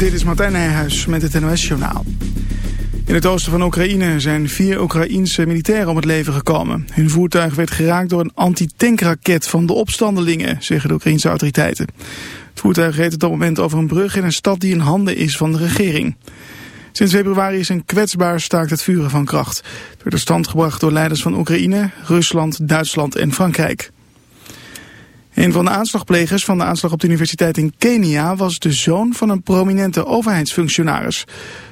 Dit is Martijn Nijhuis met het NOS-journaal. In het oosten van Oekraïne zijn vier Oekraïense militairen om het leven gekomen. Hun voertuig werd geraakt door een antitankraket van de opstandelingen, zeggen de Oekraïense autoriteiten. Het voertuig reed op dat moment over een brug in een stad die in handen is van de regering. Sinds februari is een kwetsbaar staakt het vuren van kracht. Het werd stand gebracht door leiders van Oekraïne, Rusland, Duitsland en Frankrijk. Een van de aanslagplegers van de aanslag op de universiteit in Kenia was de zoon van een prominente overheidsfunctionaris.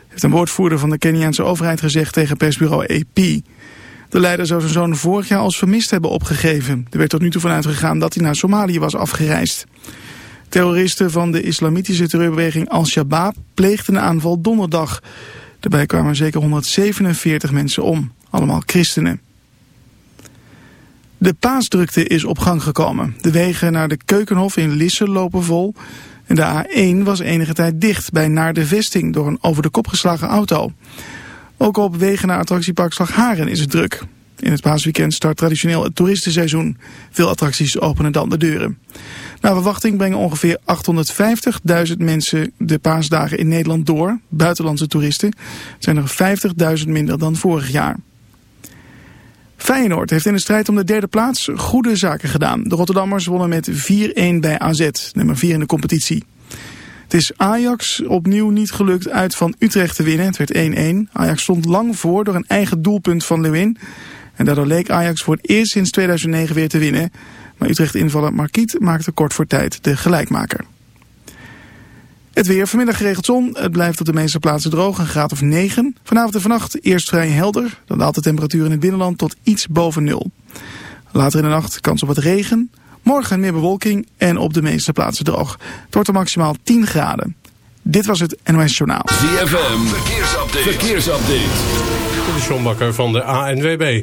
Heeft een woordvoerder van de Keniaanse overheid gezegd tegen persbureau AP. De leider zou zijn zoon vorig jaar als vermist hebben opgegeven. Er werd tot nu toe van uitgegaan dat hij naar Somalië was afgereisd. Terroristen van de islamitische terreurbeweging Al-Shabaab pleegden een aanval donderdag. Daarbij kwamen zeker 147 mensen om, allemaal christenen. De paasdrukte is op gang gekomen. De wegen naar de Keukenhof in Lisse lopen vol. En de A1 was enige tijd dicht bij naar de vesting door een over de kop geslagen auto. Ook op wegen naar attractiepark Slagharen is het druk. In het paasweekend start traditioneel het toeristenseizoen. Veel attracties openen dan de deuren. Naar verwachting brengen ongeveer 850.000 mensen de paasdagen in Nederland door. Buitenlandse toeristen zijn er 50.000 minder dan vorig jaar. Feyenoord heeft in de strijd om de derde plaats goede zaken gedaan. De Rotterdammers wonnen met 4-1 bij AZ, nummer 4 in de competitie. Het is Ajax opnieuw niet gelukt uit van Utrecht te winnen. Het werd 1-1. Ajax stond lang voor door een eigen doelpunt van Lewin. En daardoor leek Ajax voor het eerst sinds 2009 weer te winnen. Maar Utrecht-invaller Marquiet maakte kort voor tijd de gelijkmaker. Het weer vanmiddag geregeld zon. Het blijft op de meeste plaatsen droog, een graad of 9. Vanavond en vannacht eerst vrij helder. Dan daalt de temperatuur in het binnenland tot iets boven nul. Later in de nacht kans op wat regen. Morgen meer bewolking en op de meeste plaatsen droog. Het wordt er maximaal 10 graden. Dit was het NOS Journaal. ZFM, verkeersupdate. verkeersupdate. De Sjombakker van de ANWB.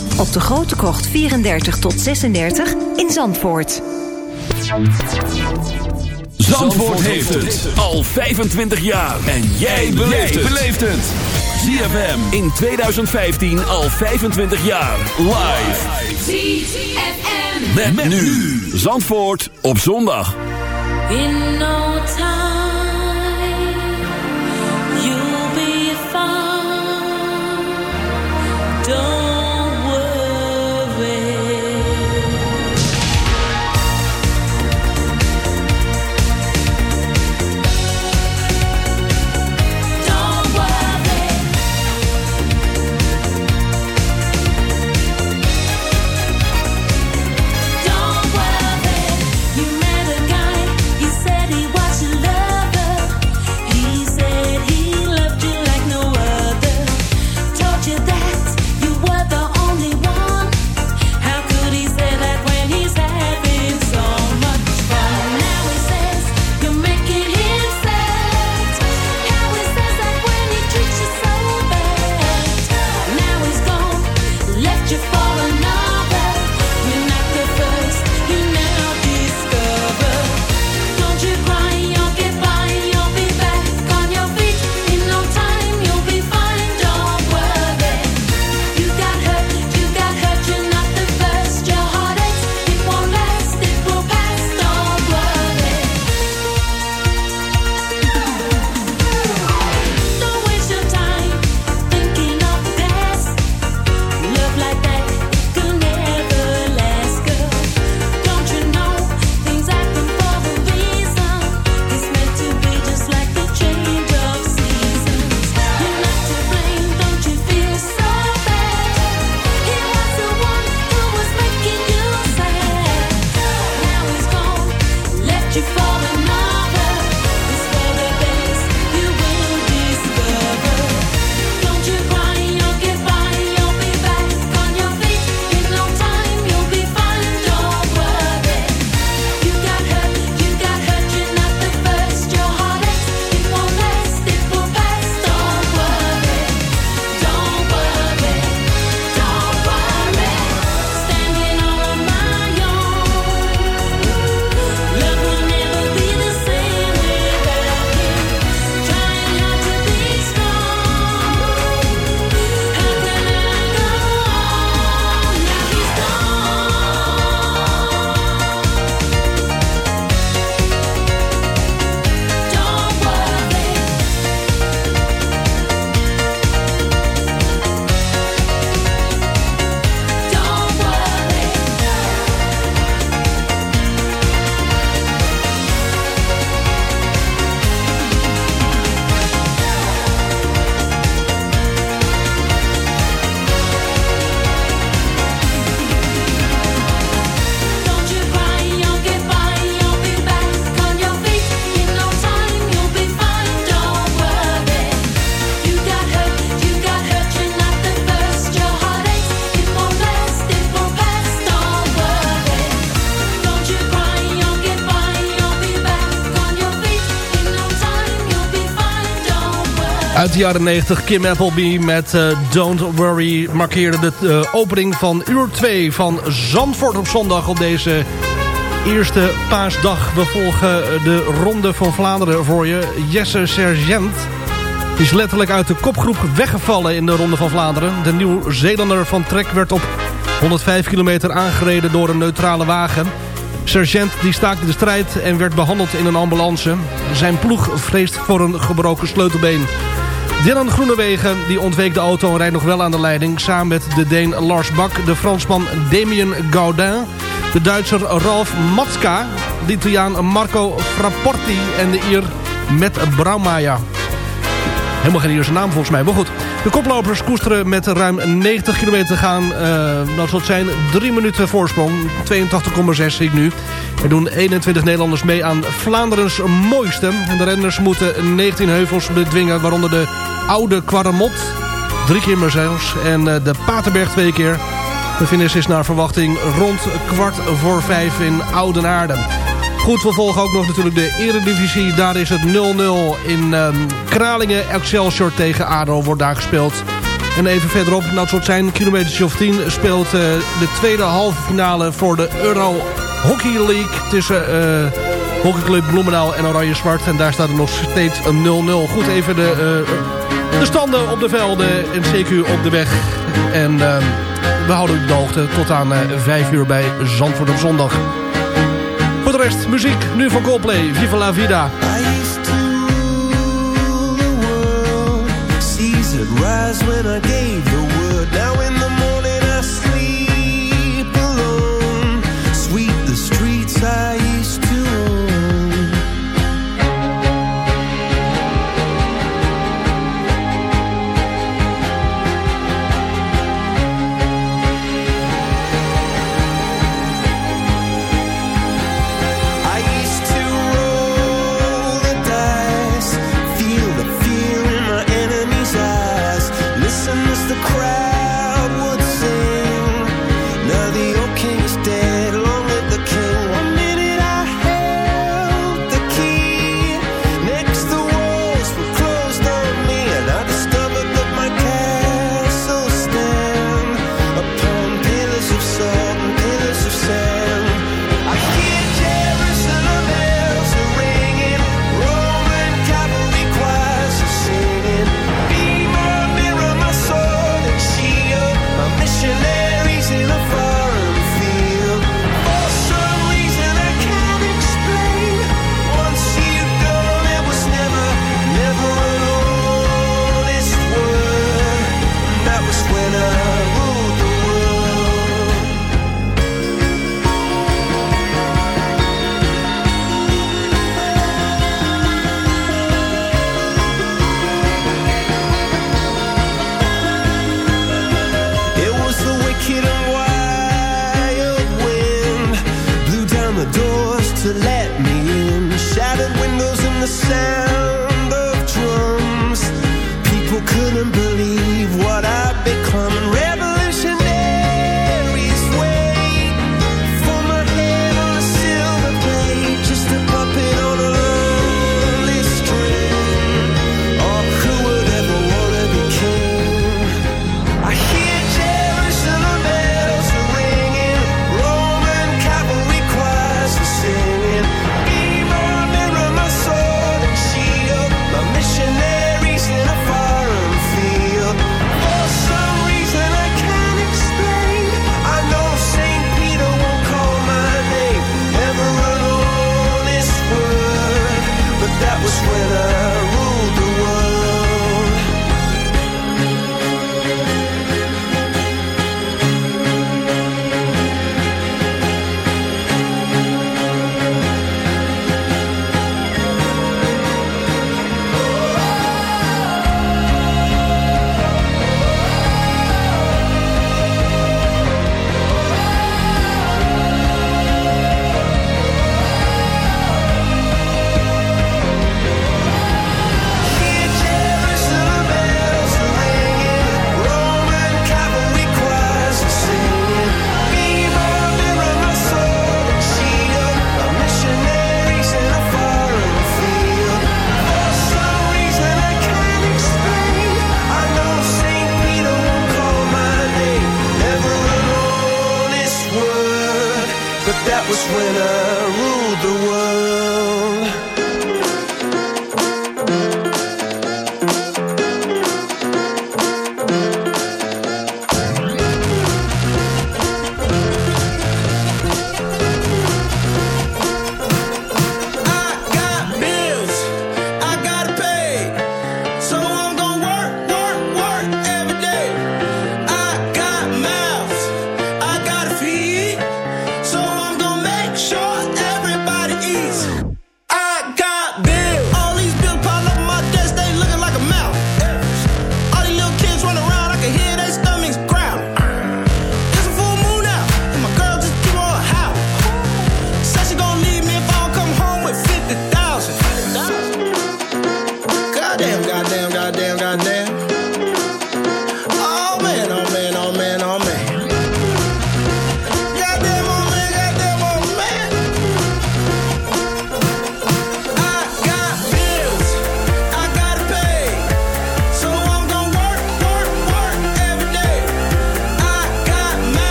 op de Grote Krocht 34 tot 36 in Zandvoort. Zandvoort heeft het al 25 jaar. En jij beleeft het. ZFM in 2015 al 25 jaar. Live. ZFM. Met, met nu. Zandvoort op zondag. In no time, Uit de jaren 90, Kim Appleby met eh, Don't Worry markeerde de eh, opening van uur 2 van Zandvoort op zondag op deze eerste paasdag. We volgen de Ronde van Vlaanderen voor je. Jesse Sergent is letterlijk uit de kopgroep weggevallen in de Ronde van Vlaanderen. De Nieuw-Zeelander van Trek werd op 105 kilometer aangereden door een neutrale wagen. Sergent die staakte de strijd en werd behandeld in een ambulance. Zijn ploeg vreest voor een gebroken sleutelbeen. Dylan Groenewegen die ontweek de auto en rijdt nog wel aan de leiding... samen met de Deen Lars Bak, de Fransman Damien Gaudin... de Duitser Ralf Matska, de Italiaan Marco Frapporti... en de Ier Met Braumeijer. Helemaal geen Ierse naam volgens mij, maar goed. De koplopers koesteren met ruim 90 kilometer te gaan. eh dat zal zijn 3 minuten voorsprong. 82,6 zie ik nu. Er doen 21 Nederlanders mee aan Vlaanderens mooiste. De renners moeten 19 heuvels bedwingen, waaronder de Oude Quaremot. Drie keer maar zelfs. En eh, de Paterberg twee keer. De finish is naar verwachting rond kwart voor vijf in Oudenaarde. Goed, we volgen ook nog natuurlijk de Eredivisie. Daar is het 0-0 in ehm, Kralingen. Excelsior tegen ADO wordt daar gespeeld. En even verderop, het soort zijn, kilometers of 10... speelt eh, de tweede halve finale voor de Euro Hockey League... tussen eh, hockeyclub Bloemendaal en Oranje Zwart. En daar staat er nog steeds een 0-0. Goed, even de, eh, de standen op de velden en CQ op de weg. En ehm, we houden u de hoogte tot aan eh 5 uur bij Zandvoort op zondag. De rest, muziek, nu van Coldplay. Viva la vida.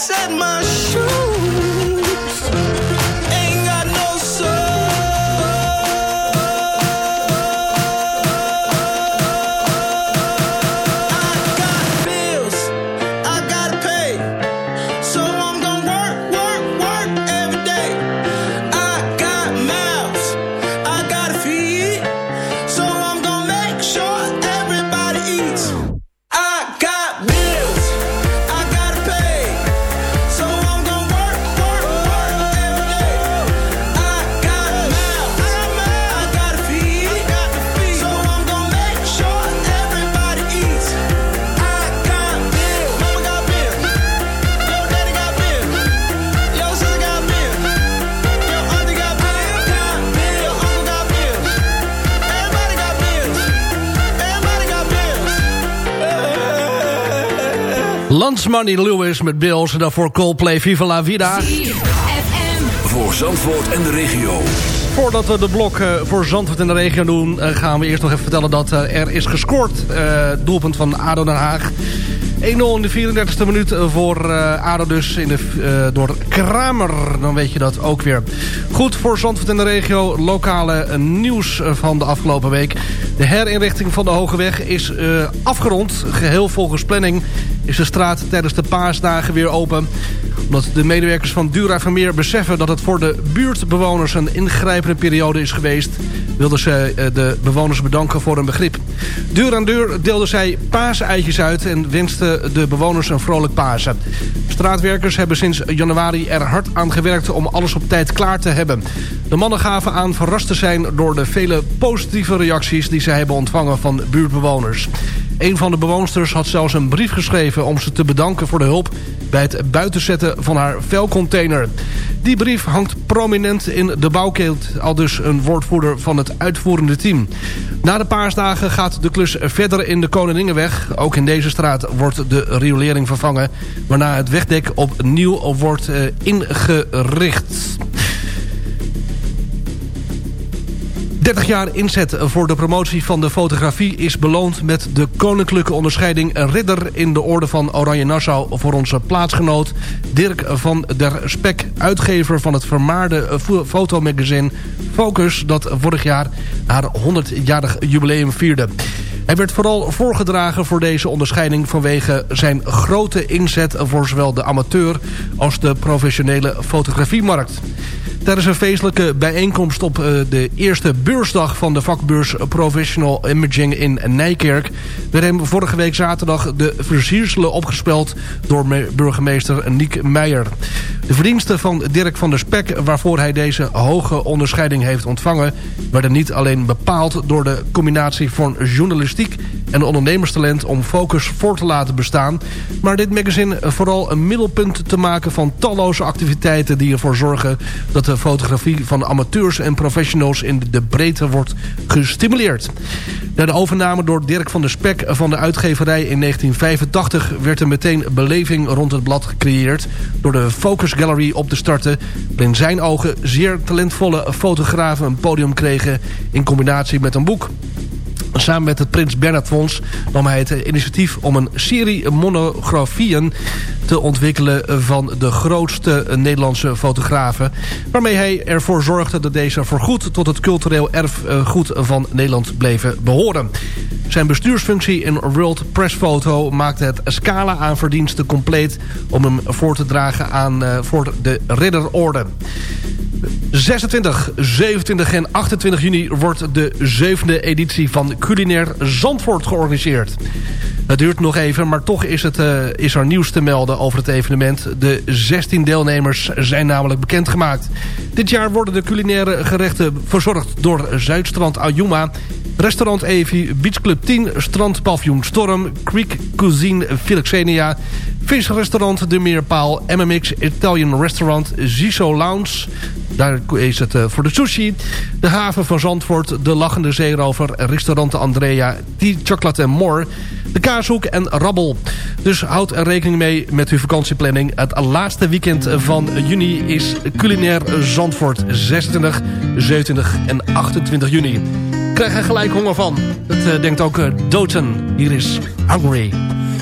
I said my shoes Money Lewis met Bills. En daarvoor Coldplay Viva La Vida. Voor Zandvoort en de regio. Voordat we de blok eh, voor Zandvoort en de regio doen... eh, gaan we eerst nog even vertellen dat eh, er is gescoord. Doelpunt van ADO Den Haag. 1-0 in de 34e minuut voor eh, ADO dus in de, door Kramer. Dan weet je dat ook weer. Goed voor Zandvoort en de regio. Lokale nieuws van de afgelopen week. De herinrichting van de Hogeweg is eh, afgerond. Geheel volgens planning is de straat tijdens de paasdagen weer open omdat de medewerkers van Dura Vermeer beseffen dat het voor de buurtbewoners een ingrijpende periode is geweest, wilden ze eh, de bewoners bedanken voor hun begrip. Deur aan deur deelden zij paaseitjes uit en wensten de bewoners een vrolijk Pasen. Straatwerkers hebben sinds januari er hard aan gewerkt om alles op tijd klaar te hebben. De mannen gaven aan verrast te zijn door de vele positieve reacties die zij hebben ontvangen van buurtbewoners. Een van de bewoonsters had zelfs een brief geschreven om ze te bedanken voor de hulp bij het buitenzetten van haar vuilcontainer. Die brief hangt prominent in de bouwkeet, al dus een woordvoerder van het uitvoerende team. Na de paasdagen gaat de klus verder in de Koningingenweg. Ook in deze straat wordt de riolering vervangen, waarna het wegdek opnieuw wordt eh, ingericht. 30 jaar inzet voor de promotie van de fotografie is beloond met de koninklijke onderscheiding Ridder in de Orde van Oranje Nassau voor onze plaatsgenoot Dirk van der Spek, uitgever van het vermaarde fo- fotomagazine Focus dat vorig jaar haar 100-jarig jubileum vierde. Hij werd vooral voorgedragen voor deze onderscheiding vanwege zijn grote inzet voor zowel de amateur als de professionele fotografiemarkt. Tijdens een feestelijke bijeenkomst op eh, de eerste beursdag van de vakbeurs Professional Imaging in Nijkerk... werd hem vorige week zaterdag de versierselen opgespeld door me- burgemeester Niek Meijer. De verdiensten van Dirk van der Spek, waarvoor hij deze hoge onderscheiding heeft ontvangen... werden niet alleen bepaald door de combinatie van journalistiek en ondernemerstalent om Focus voor te laten bestaan... maar dit magazine vooral een middelpunt te maken van talloze activiteiten... die ervoor zorgen dat de fotografie van amateurs en professionals in de breedte wordt gestimuleerd. Na de overname door Dirk van der Spek van de uitgeverij in 1985... werd er meteen beleving rond het blad gecreëerd... door de Focus Gallery op te starten... in zijn ogen zeer talentvolle fotografen een podium kregen... in combinatie met een boek. Samen met het Prins Bernhard Fonds nam hij het initiatief om een serie monografieën te ontwikkelen van de grootste Nederlandse fotografen. Waarmee hij ervoor zorgde dat deze voorgoed tot het cultureel erfgoed van Nederland bleven behoren. Zijn bestuursfunctie in World Press Photo maakte het scala aan verdiensten compleet... om hem voor te dragen aan, eh, voor de Ridderorde. 26, 27 en 28 juni wordt de zevende editie van Culinair Zandvoort georganiseerd. Het duurt nog even, maar toch is, het, eh, is er nieuws te melden over het evenement. De 16 deelnemers zijn namelijk bekendgemaakt. Dit jaar worden de culinaire gerechten verzorgd door Zuidstrand Ayuma... Restaurant Evi, Beach Club 10, Strandpaviljoen Storm... Creek Cuisine Philoxenia... Visrestaurant De Meerpaal, MMX Italian Restaurant, Ziso Lounge... daar is het eh, voor de sushi... de haven van Zandvoort, de Lachende Zeerover... Restaurant Andrea, Tea Chocolate More... de Kaashoek en Rabbel. Dus houd er rekening mee met uw vakantieplanning. Het laatste weekend van juni is culinair Zandvoort. 26, 27 en 28 juni. Krijg er gelijk honger van. Dat eh, denkt ook uh, Doten. Hier is Hungry.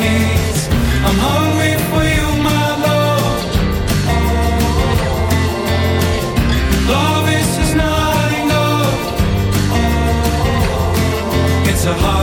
needs. I'm hungry for you, my love. Love is not enough. It's a hard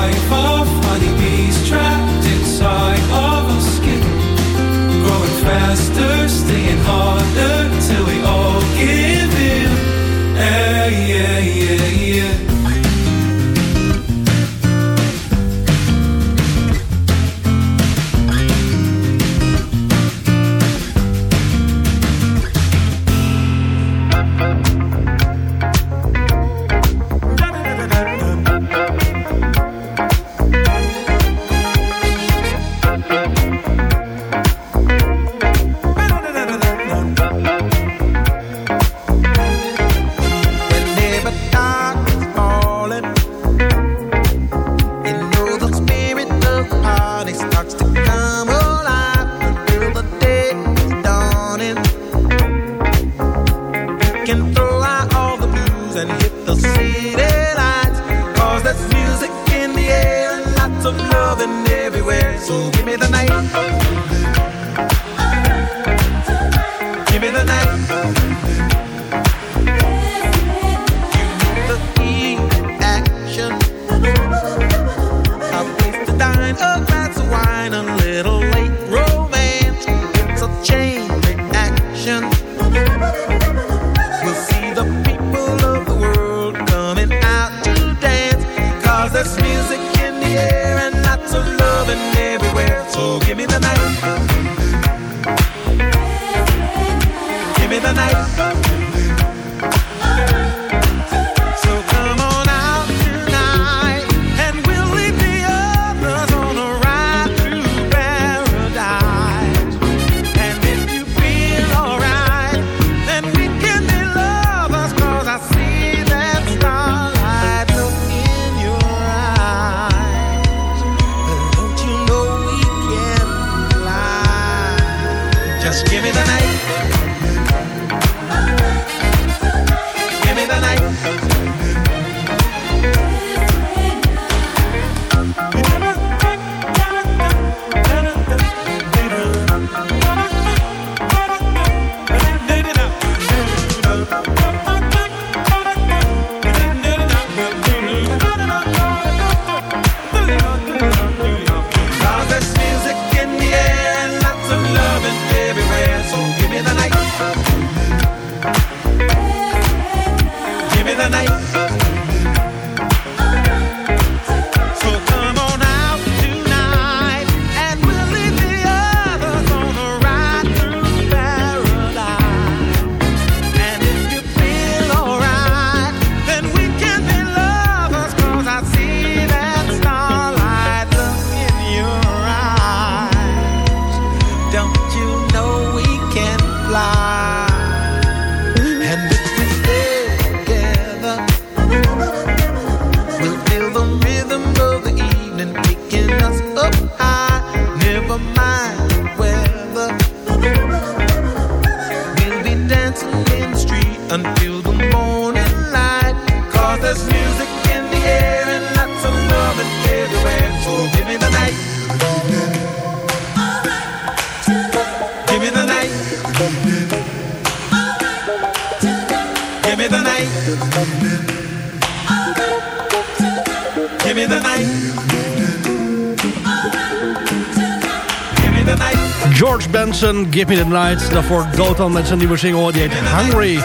George Benson, Give Me The Night. Daarvoor Dotan met zijn nieuwe single, die heet Hungry.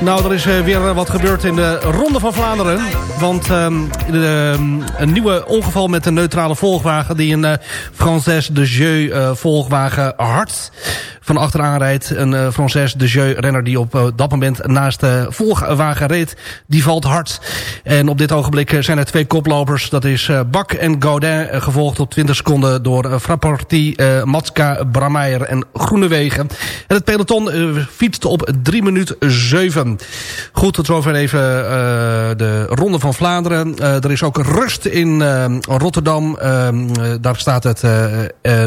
Nou, er is eh, weer eh, wat gebeurd in de Ronde van Vlaanderen. Want ehm, de, ehm, een nieuwe ongeval met een neutrale volgwagen... die een eh, uh, Frances de Jeu-volgwagen hard van achteraan rijdt. Een uh, Frances de Jeu renner die op eh, dat moment naast eh, de volgwagen reed. Die valt hard. En op dit ogenblik zijn er twee koplopers. Dat is Bak en Gaudin gevolgd op 20 seconden door Frapporti, Matska, Brameyer en Groenewegen. En het peloton fietst op 3 minuut 7. Goed, tot zover even de Ronde van Vlaanderen. er is ook rust in Rotterdam. Ehm, daar staat het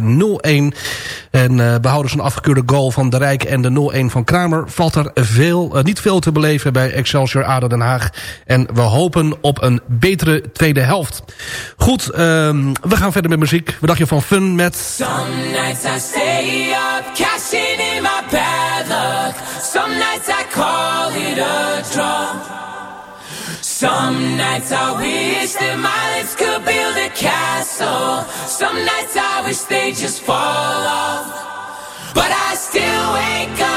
0-1. En behouden ze een afgekeurde de goal van de Rijk en de 0-1 van Kramer... valt er veel, eh, niet veel te beleven bij Excelsior Aden Den Haag. En we hopen op een betere tweede helft. Goed, um, we gaan verder met muziek. We dachten van fun met... Some nights I stay up, cashing in my bad luck. Some nights I call it a draw. Some nights I wish that my lips could build a castle. Some nights I wish they just fall off. but I still wake up.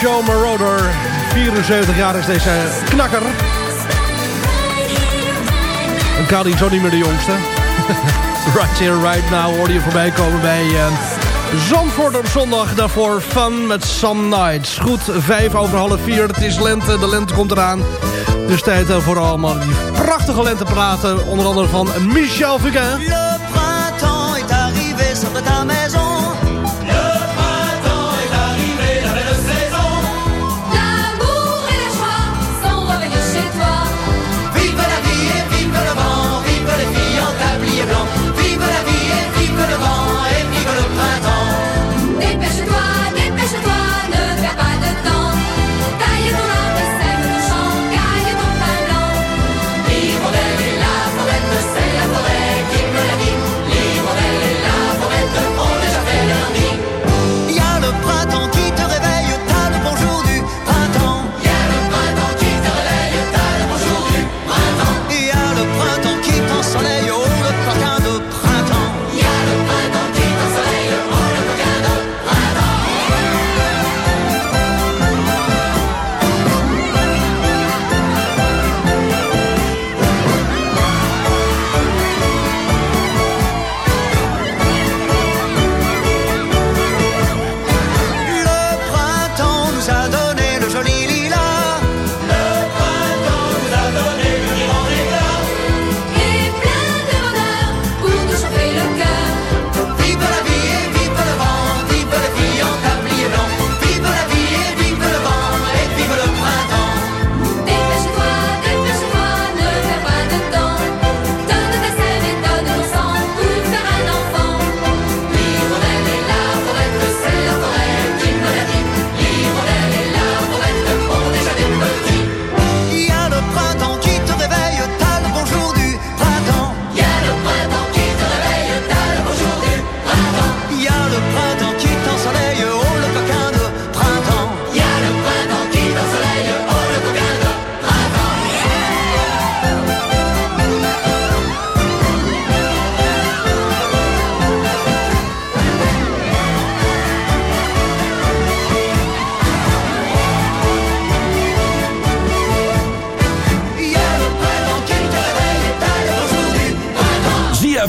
Joe Marauder. 74 jaar is deze knakker. En is zo niet meer de jongste. right here, right now hoor je voorbij komen bij eh, Zandvoort op zondag. Daarvoor fun met Some Nights. Goed, vijf over half vier. Het is lente, de lente komt eraan. Dus tijd eh, voor allemaal die prachtige lente praten. Onder andere van Michel Fugain. Le printemps est arrivé,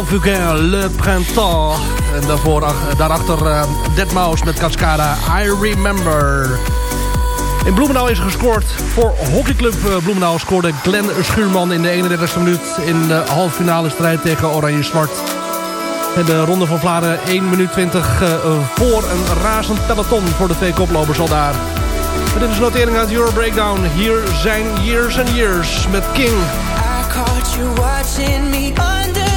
Le Printemps. En daarvoor, daarachter uh, Dead Mouse met Cascada, I Remember. In Bloemenau is gescoord voor hockeyclub eh, Bloemenau scoorde Glenn Schuurman in de 31e minuut... in de halffinale strijd tegen Oranje-Zwart. En de Ronde van Vlaanderen 1 minuut 20 eh, voor een razend peloton... voor de twee koplopers al daar. Dit is notering uit Euro Breakdown. Hier zijn Years and Years met King. I caught you watching me under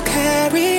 carry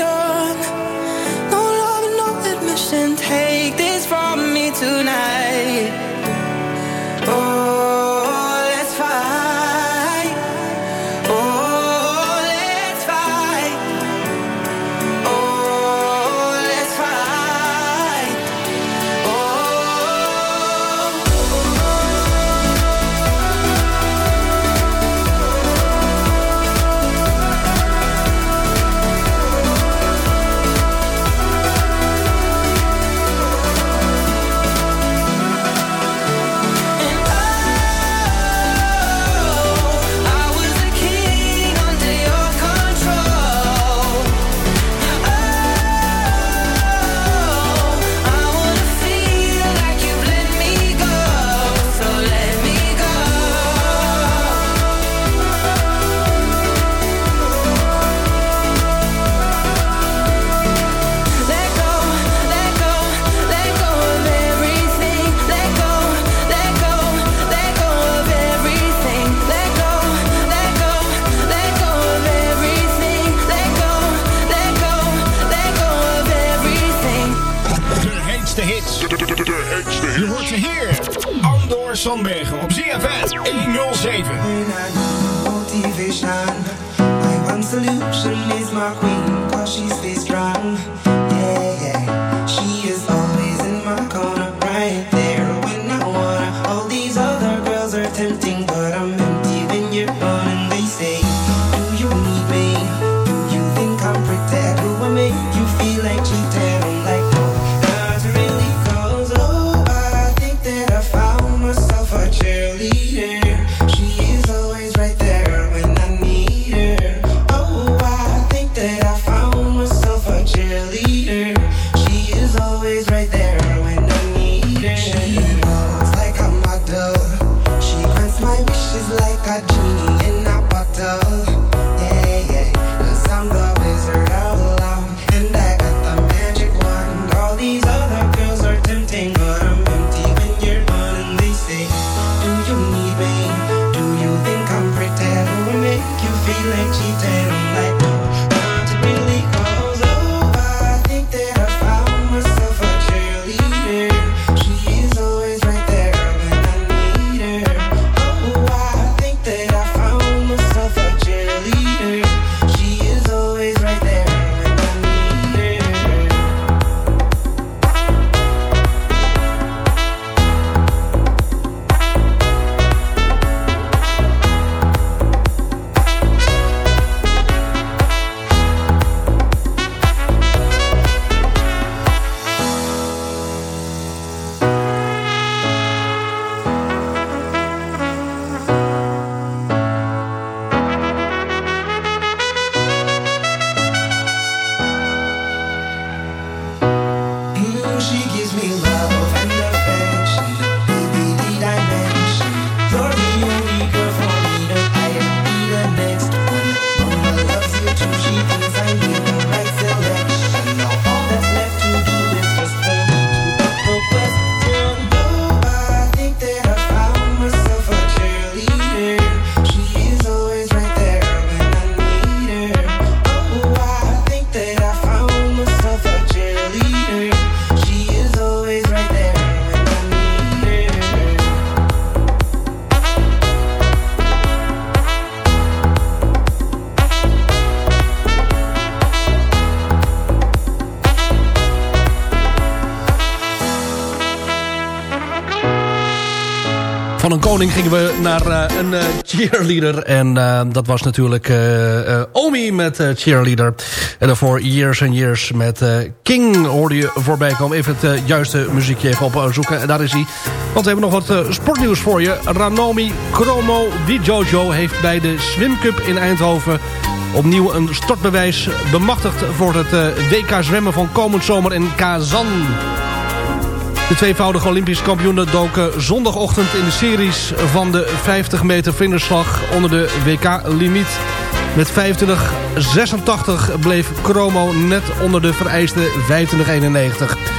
gingen we naar eh, een eh, cheerleader. En eh, dat was natuurlijk Omi met cheerleader. En daarvoor Years and Years met King hoorde je voorbij komen. Even het juiste muziekje even opzoeken. En daar is hij. Want we hebben nog wat sportnieuws voor je. Ranomi Kromo Wijojo heeft bij de Swim Cup in Eindhoven... opnieuw een startbewijs bemachtigd voor het WK zwemmen van komend zomer in Kazan. De tweevoudige Olympisch kampioenen doken zondagochtend in de series van de 50 meter finishslag onder de WK-limiet. Met 25-86 bleef Chromo net onder de vereiste 25-91.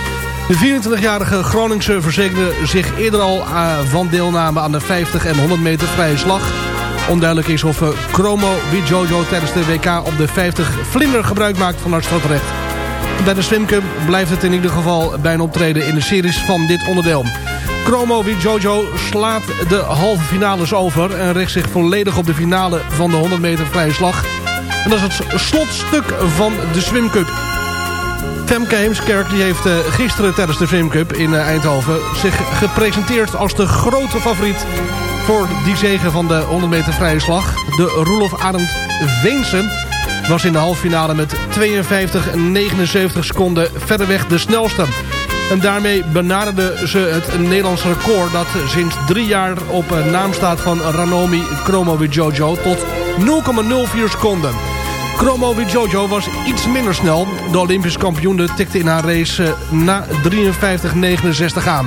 De 24-jarige Groningse verzekerde zich eerder al eh, van deelname aan de 50 en 100 meter vrije slag. Onduidelijk is of eh, Chromo Wijojo tijdens de WK op de 50 vlinder gebruik maakt van haar. Bij de Swim Cup blijft het in ieder geval bij een optreden in de series van dit onderdeel. Chromo Jojo slaat de halve finales over en richt zich volledig op de finale van de 100 meter vrije slag. En dat is het slotstuk van de Swim Cup. Femke Heemskerk die heeft eh, gisteren tijdens de Swim Cup in eh, Eindhoven zich gepresenteerd als de grote favoriet voor die zege van de 100 meter vrije slag. De Roelof Arendt Veensen was in de halve finale met 52 en 79 seconden verreweg de snelste. En daarmee benaderde ze het Nederlands record dat sinds drie jaar op eh, naam staat van Ranomi Kromowidjojo tot 0,04 seconden. Kromowidjojo was iets minder snel. De Olympisch kampioene tikte in haar race eh, na 53,69 aan.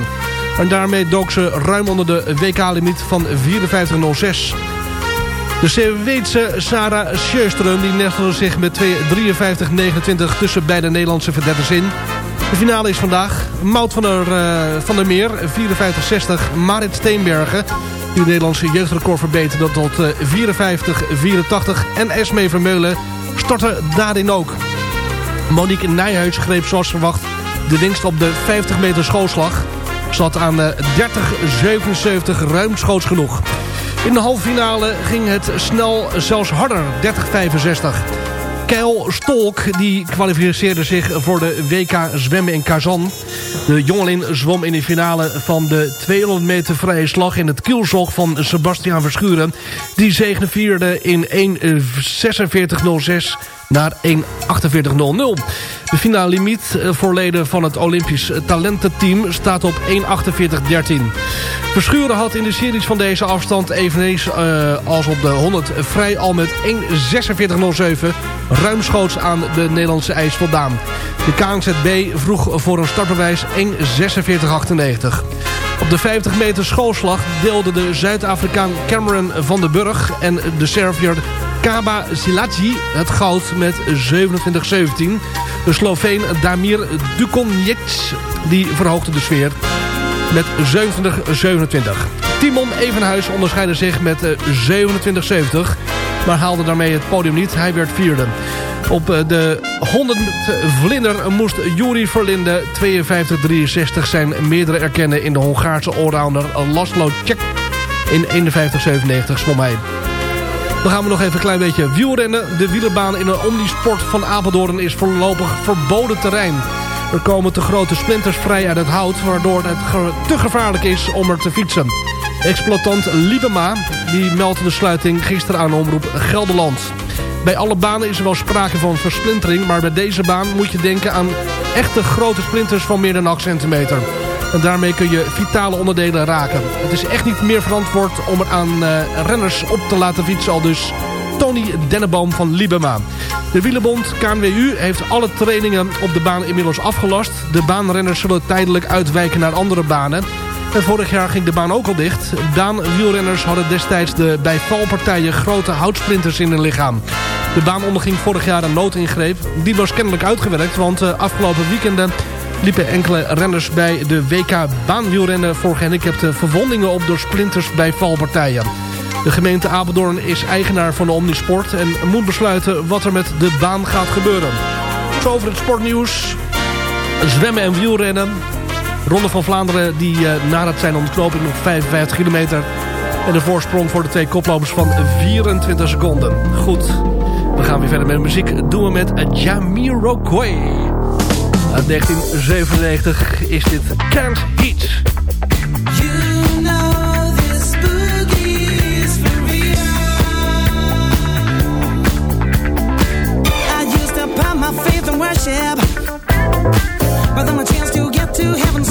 En daarmee dook ze ruim onder de WK-limiet van 54,06. De Zweedse Sarah Sjöström die nestelde zich met 53-29 tussen beide Nederlandse verdetters in. De finale is vandaag. Mout van der, eh, van der Meer, 54-60. Marit Steenbergen, die Nederlandse jeugdrecord verbeterde tot eh, 54-84. En Esmee Vermeulen startte daarin ook. Monique Nijhuis greep zoals verwacht de winst op de 50 meter schoolslag. Zat aan de 30-77 ruimschoots genoeg. In de halve finale ging het snel zelfs harder, 30-65. Keil Stolk die kwalificeerde zich voor de WK zwemmen in Kazan. De jongeling zwom in de finale van de 200 meter vrije slag... in het kielzog van Sebastian Verschuren. Die zegevierde in 1.46.06 naar 1.48.00. De finale limiet voor leden van het Olympisch talententeam staat op 1.48.13. Verschuren had in de series van deze afstand eveneens uh, als op de 100 vrij al met 1.46.07 ruimschoots aan de Nederlandse ijs voldaan. De KNZB vroeg voor een startbewijs 1.46.98. Op de 50 meter schoolslag deelden de Zuid-Afrikaan Cameron van den Burg en de Serviër Kaba Silaci het goud met 27-17. De Sloveen Damir Dukonjic die verhoogde de sfeer met 27-27. Timon Evenhuis onderscheidde zich met 27-70, maar haalde daarmee het podium niet. Hij werd vierde. Op de 100 vlinder moest Juri Verlinde 52-63 zijn meerdere erkennen in de Hongaarse allrounder Laszlo Cek. In 51-97 zwom hij. Dan gaan we nog even een klein beetje wielrennen. De wielerbaan in een omnisport van Apeldoorn is voorlopig verboden terrein. Er komen te grote splinters vrij uit het hout... waardoor het te gevaarlijk is om er te fietsen. Exploitant Liebema die meldde de sluiting gisteren aan omroep Gelderland. Bij alle banen is er wel sprake van versplintering... maar bij deze baan moet je denken aan echte grote splinters van meer dan 8 centimeter. En daarmee kun je vitale onderdelen raken. Het is echt niet meer verantwoord om er aan uh, renners op te laten fietsen... al dus Tony Denneboom van Libema. De wielerbond KNWU heeft alle trainingen op de baan inmiddels afgelast. De baanrenners zullen tijdelijk uitwijken naar andere banen. En vorig jaar ging de baan ook al dicht. Baanwielrenners hadden destijds de bij valpartijen grote houtsplinters in hun lichaam. De baan onderging vorig jaar een noodingreep. Die was kennelijk uitgewerkt, want uh, afgelopen weekenden liepen enkele renners bij de WK baanwielrennen voor gehandicapte verwondingen op door splinters bij valpartijen. De gemeente Apeldoorn is eigenaar van de Omnisport en moet besluiten wat er met de baan gaat gebeuren. Zo over het sportnieuws. Zwemmen en wielrennen. Ronde van Vlaanderen die uh, na het zijn ontknoping nog 55 kilometer. En de voorsprong voor de twee koplopers van 24 seconden. Goed, we gaan weer verder met muziek. Doen we met Jamiroquai. 1997 is dit Can't Heat. Worship, but then get to heaven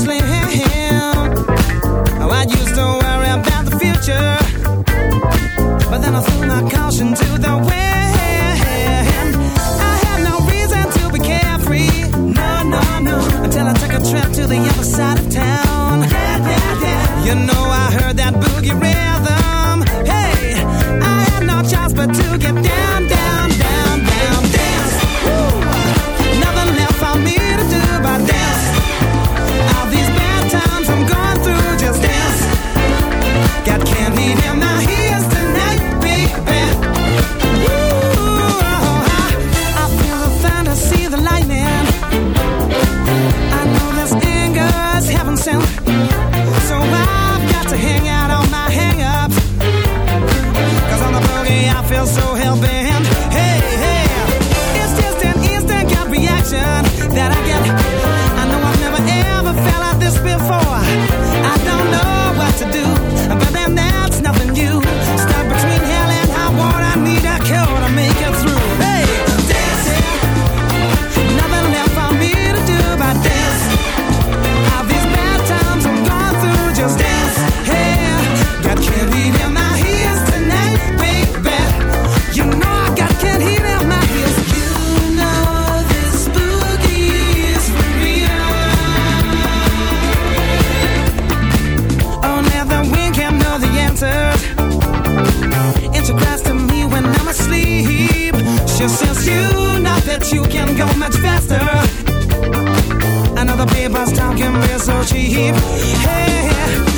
oh, I used to worry about the future, but then I threw my caution to the the other side of town. Yeah, yeah, yeah. You know I heard that you can go much faster. Another paper's talking real so cheap. Hey,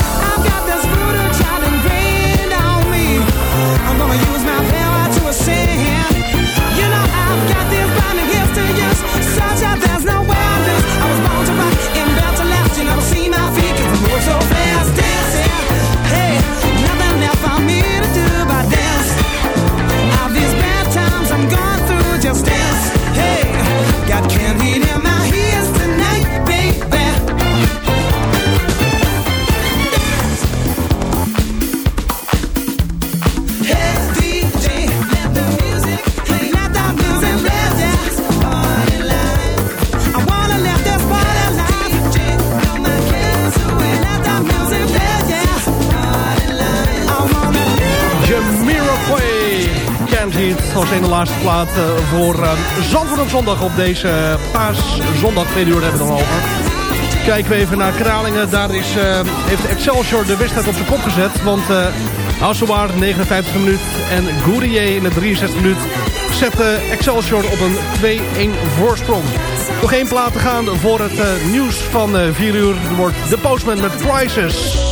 laatste eh, voor uh, Zandvoort op zondag op deze paaszondag. Twee uur hebben we nog over. Kijken we even naar Kralingen. Daar is, eh, heeft Excelsior de wedstrijd op zijn kop gezet. Want uh, Hasselbaar 59 minuut en Gourier in de 63 minuut zette Excelsior op een 2-1 voorsprong. Nog één plaat te gaan voor het eh, nieuws van 4 uur. Wordt The Postman met Prices.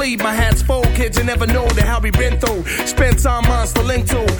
Plead. My hat's full, kids, you never know the hell we been through. Spent time monster link to.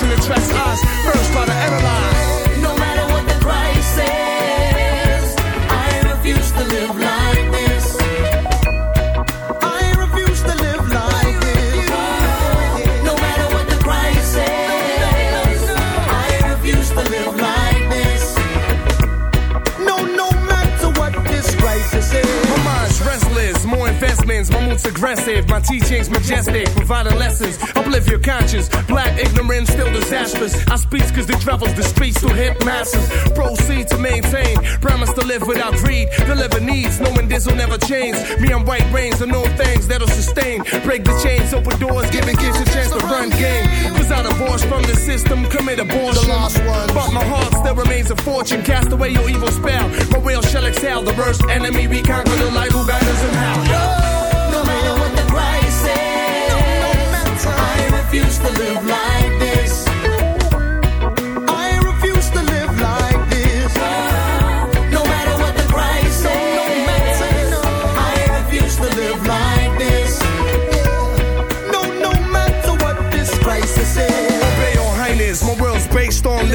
attracts eyes. First, try to analyze. No matter what the price is, I refuse to live like aggressive. My teachings majestic, providing lessons. Uplift your conscience. Black ignorance still disastrous. I speak cause it travels the streets to hip masses. Proceed to maintain. Promise to live without greed. Deliver needs, knowing this will never change. Me, I'm white brains, I know things that'll sustain. Break the chains, open doors, giving kids a chance to run game. Cause I divorced from the system, commit abortion. The last one. But my heart still remains a fortune. Cast away your evil spell. My will shall exhale. The worst enemy we conquer the light who guide